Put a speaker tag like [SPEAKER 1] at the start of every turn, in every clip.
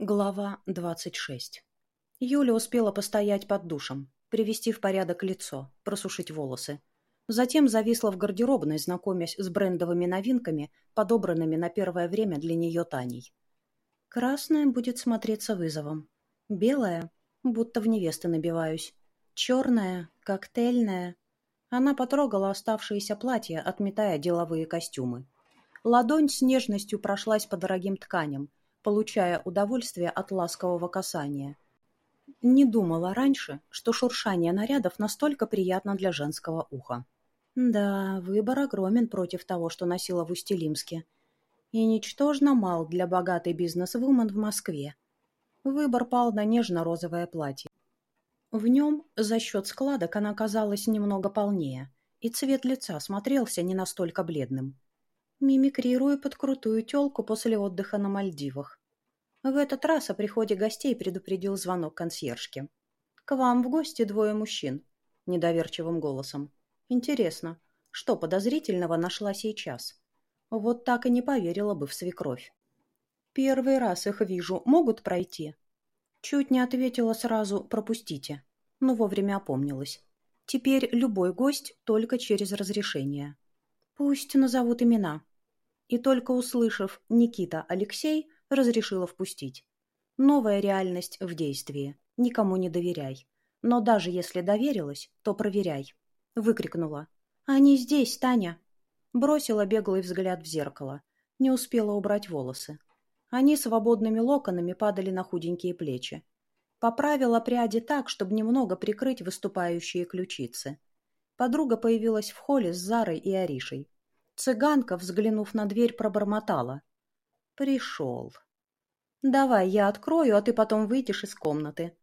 [SPEAKER 1] Глава 26. Юля успела постоять под душем, привести в порядок лицо, просушить волосы. Затем зависла в гардеробной, знакомясь с брендовыми новинками, подобранными на первое время для нее Таней. Красная будет смотреться вызовом. Белая, будто в невесты набиваюсь. Черная, коктейльная. Она потрогала оставшиеся платья, отметая деловые костюмы. Ладонь с нежностью прошлась по дорогим тканям, получая удовольствие от ласкового касания. Не думала раньше, что шуршание нарядов настолько приятно для женского уха. Да, выбор огромен против того, что носила в Устилимске. И ничтожно мал для богатой бизнес-вумен в Москве. Выбор пал на нежно-розовое платье. В нем за счет складок она казалась немного полнее, и цвет лица смотрелся не настолько бледным. Мимикрирую под крутую телку после отдыха на Мальдивах. В этот раз о приходе гостей предупредил звонок консьержки. «К вам в гости двое мужчин», — недоверчивым голосом. «Интересно, что подозрительного нашла сейчас?» Вот так и не поверила бы в свекровь. «Первый раз их вижу. Могут пройти?» Чуть не ответила сразу «пропустите», но вовремя опомнилась. Теперь любой гость только через разрешение. Пусть назовут имена. И только услышав «Никита Алексей», разрешила впустить. Новая реальность в действии. Никому не доверяй. Но даже если доверилась, то проверяй. Выкрикнула. «Они здесь, Таня!» Бросила беглый взгляд в зеркало. Не успела убрать волосы. Они свободными локонами падали на худенькие плечи. Поправила пряди так, чтобы немного прикрыть выступающие ключицы. Подруга появилась в холле с Зарой и Аришей. Цыганка, взглянув на дверь, пробормотала. «Пришел». «Давай я открою, а ты потом выйдешь из комнаты».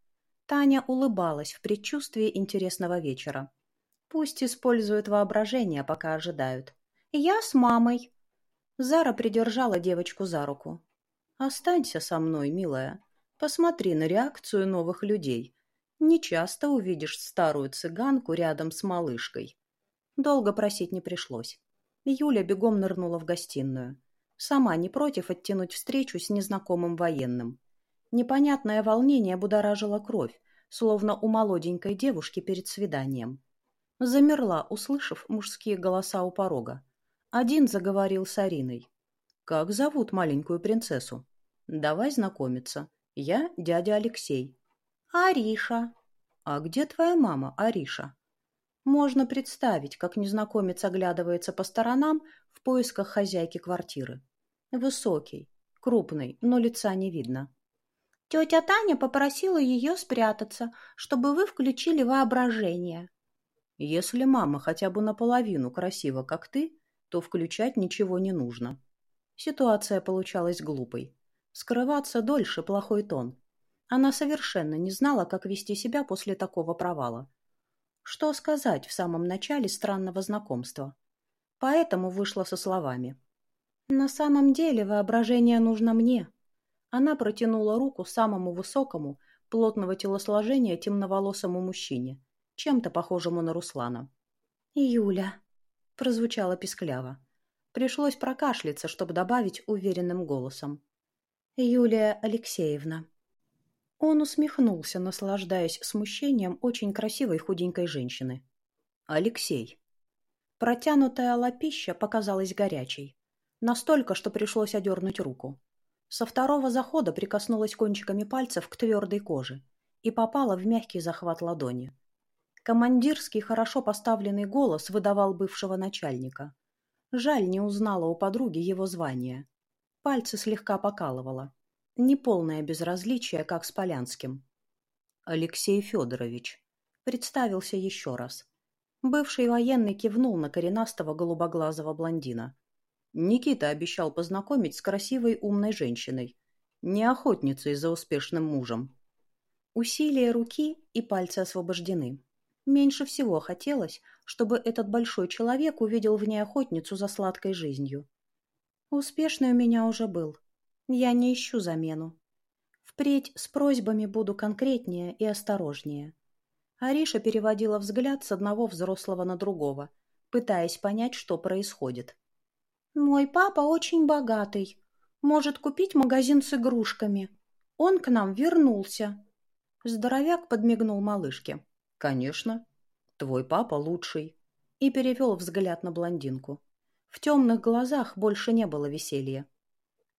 [SPEAKER 1] Таня улыбалась в предчувствии интересного вечера. Пусть используют воображение, пока ожидают. «Я с мамой». Зара придержала девочку за руку. «Останься со мной, милая. Посмотри на реакцию новых людей. Не часто увидишь старую цыганку рядом с малышкой». Долго просить не пришлось. Юля бегом нырнула в гостиную. Сама не против оттянуть встречу с незнакомым военным. Непонятное волнение будоражило кровь, словно у молоденькой девушки перед свиданием. Замерла, услышав мужские голоса у порога. Один заговорил с Ариной. «Как зовут маленькую принцессу?» «Давай знакомиться. Я дядя Алексей». «Ариша». «А где твоя мама, Ариша?» Можно представить, как незнакомец оглядывается по сторонам в поисках хозяйки квартиры. Высокий, крупный, но лица не видно. Тетя Таня попросила ее спрятаться, чтобы вы включили воображение. Если мама хотя бы наполовину красива, как ты, то включать ничего не нужно. Ситуация получалась глупой. Скрываться дольше – плохой тон. Она совершенно не знала, как вести себя после такого провала. Что сказать в самом начале странного знакомства? Поэтому вышла со словами. «На самом деле воображение нужно мне». Она протянула руку самому высокому, плотного телосложения темноволосому мужчине, чем-то похожему на Руслана. «Юля», — прозвучало пискляво. Пришлось прокашляться, чтобы добавить уверенным голосом. «Юлия Алексеевна». Он усмехнулся, наслаждаясь смущением очень красивой худенькой женщины. «Алексей». Протянутая лапища показалась горячей. Настолько, что пришлось одернуть руку. Со второго захода прикоснулась кончиками пальцев к твердой коже и попала в мягкий захват ладони. Командирский, хорошо поставленный голос выдавал бывшего начальника. Жаль, не узнала у подруги его звания. Пальцы слегка покалывало. Неполное безразличие, как с Полянским. Алексей Федорович. Представился еще раз. Бывший военный кивнул на коренастого голубоглазого блондина. Никита обещал познакомить с красивой умной женщиной, не охотницей за успешным мужем. Усилия руки и пальцы освобождены. Меньше всего хотелось, чтобы этот большой человек увидел в ней охотницу за сладкой жизнью. Успешный у меня уже был. Я не ищу замену. Впредь с просьбами буду конкретнее и осторожнее. Ариша переводила взгляд с одного взрослого на другого, пытаясь понять, что происходит. «Мой папа очень богатый. Может купить магазин с игрушками». Он к нам вернулся. Здоровяк подмигнул малышке. «Конечно. Твой папа лучший». И перевел взгляд на блондинку. В темных глазах больше не было веселья.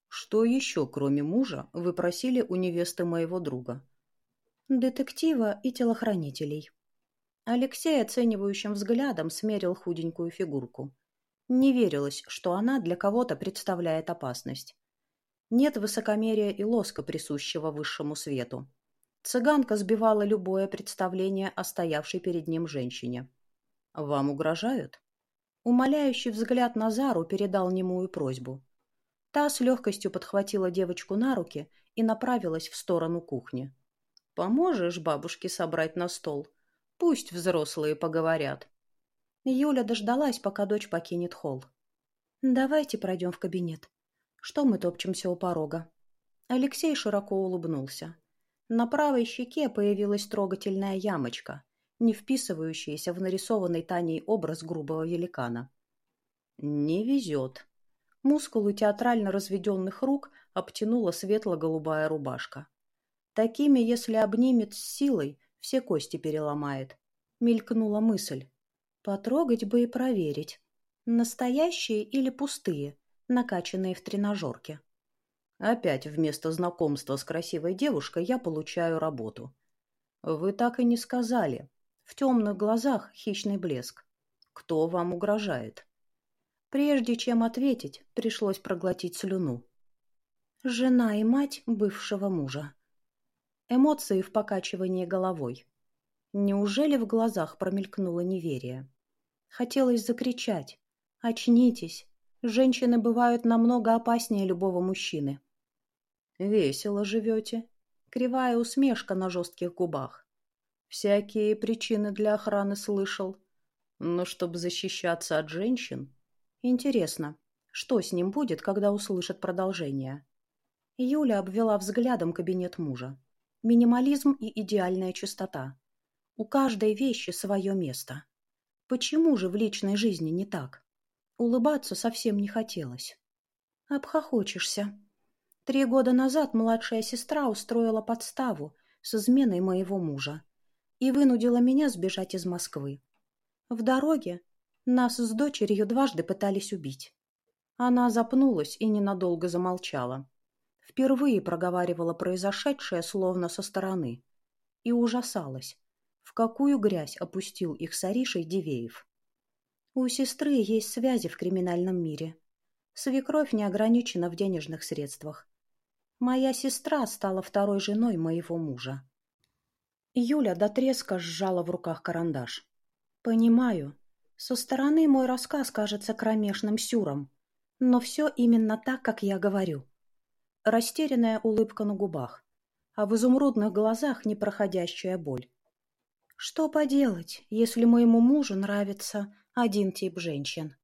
[SPEAKER 1] «Что еще, кроме мужа, вы просили у невесты моего друга?» «Детектива и телохранителей». Алексей оценивающим взглядом смерил худенькую фигурку. Не верилось, что она для кого-то представляет опасность. Нет высокомерия и лоска, присущего высшему свету. Цыганка сбивала любое представление о стоявшей перед ним женщине. «Вам угрожают?» Умоляющий взгляд Назару передал немую просьбу. Та с легкостью подхватила девочку на руки и направилась в сторону кухни. «Поможешь бабушке собрать на стол? Пусть взрослые поговорят». Юля дождалась, пока дочь покинет холл. «Давайте пройдем в кабинет. Что мы топчемся у порога?» Алексей широко улыбнулся. На правой щеке появилась трогательная ямочка, не вписывающаяся в нарисованный Таней образ грубого великана. «Не везет». Мускулы театрально разведенных рук обтянула светло-голубая рубашка. Такими, если обнимет с силой, все кости переломает. Мелькнула мысль. Потрогать бы и проверить. Настоящие или пустые, накачанные в тренажерке. Опять вместо знакомства с красивой девушкой я получаю работу. Вы так и не сказали. В темных глазах хищный блеск. Кто вам угрожает? Прежде чем ответить, пришлось проглотить слюну. Жена и мать бывшего мужа. Эмоции в покачивании головой. Неужели в глазах промелькнуло неверие? Хотелось закричать. «Очнитесь! Женщины бывают намного опаснее любого мужчины. Весело живете. Кривая усмешка на жестких губах. Всякие причины для охраны слышал. Но чтобы защищаться от женщин... Интересно, что с ним будет, когда услышит продолжение? Юля обвела взглядом кабинет мужа. Минимализм и идеальная чистота. У каждой вещи свое место. Почему же в личной жизни не так? Улыбаться совсем не хотелось. Обхохочешься. Три года назад младшая сестра устроила подставу с изменой моего мужа и вынудила меня сбежать из Москвы. В дороге нас с дочерью дважды пытались убить. Она запнулась и ненадолго замолчала. Впервые проговаривала произошедшее словно со стороны и ужасалась, в какую грязь опустил их с Аришей Дивеев. У сестры есть связи в криминальном мире. Свекровь не ограничена в денежных средствах. Моя сестра стала второй женой моего мужа. Юля до треска сжала в руках карандаш. Понимаю, со стороны мой рассказ кажется кромешным сюром, но все именно так, как я говорю. Растерянная улыбка на губах, а в изумрудных глазах непроходящая боль. Что поделать, если моему мужу нравится один тип женщин?